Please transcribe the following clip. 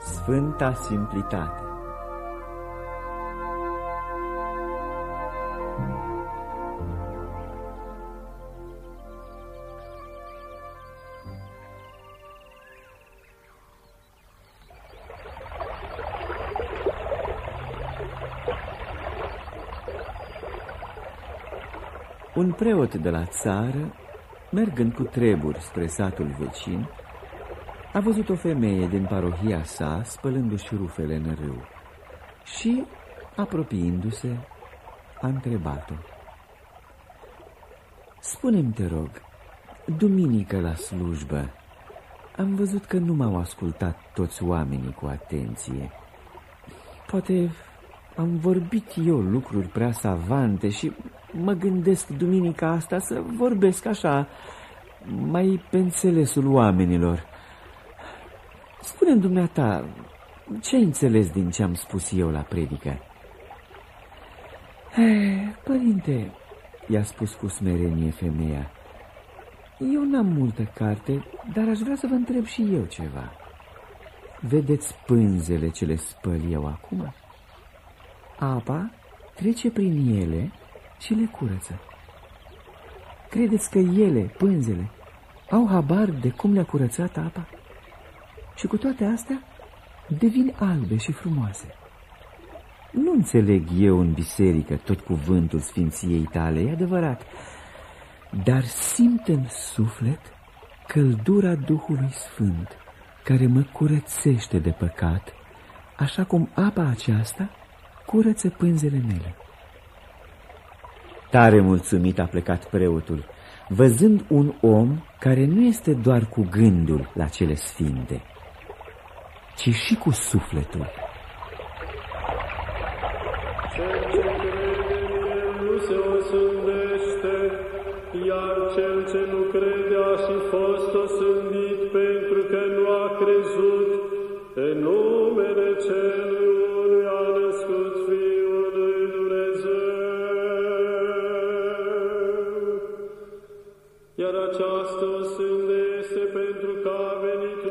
sfânta simplitate. Un preot de la țară, mergând cu treburi spre satul vecin, a văzut o femeie din parohia sa spălându-și rufele în râu și, apropiindu-se, a întrebat-o. Spune-mi, te rog, duminică la slujbă, am văzut că nu m-au ascultat toți oamenii cu atenție. Poate am vorbit eu lucruri prea savante și mă gândesc duminica asta să vorbesc așa, mai pe înțelesul oamenilor. Spune-mi dumneata, ce ai înțeles din ce am spus eu la predică? Eh, părinte, i-a spus cu smerenie femeia, eu n-am multă carte, dar aș vrea să vă întreb și eu ceva. Vedeți pânzele ce le spăl eu acum? Apa trece prin ele și le curăță. Credeți că ele, pânzele, au habar de cum le-a curățat apa? Și cu toate astea devin albe și frumoase. Nu înțeleg eu în biserică tot cuvântul sfinției tale, e adevărat, dar simt în suflet căldura Duhului Sfânt care mă curățește de păcat, așa cum apa aceasta curăță pânzele mele. Tare mulțumit a plecat preotul, văzând un om care nu este doar cu gândul la cele sfinte, ci și cu sufletul. iar cel ce nu credea și fost osândit pentru că nu a crezut în numele celui unui a născut Fiul lui Dumnezeu. Iar această osândă este pentru că a venit